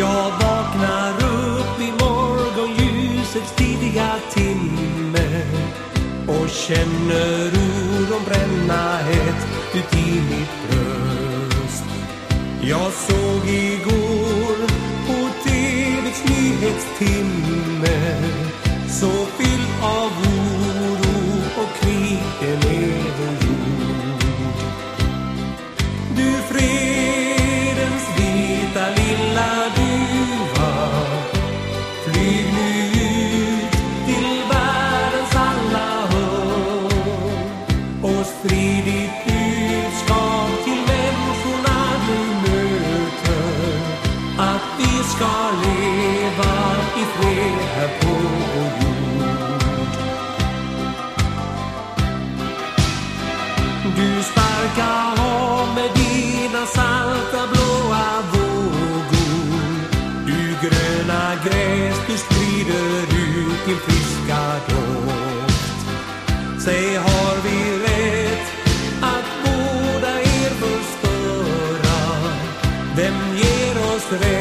Jag vaknar upp i morgonljusets tidiga timme och känner oron bränna hett uti mitt bröst. Jag såg igår på TVs nyhetstimme så fylld av oro och kvikenhet sprid ditt budskap till människorna du möter att vi ska leva i fred här på vår jord. Du starka seré.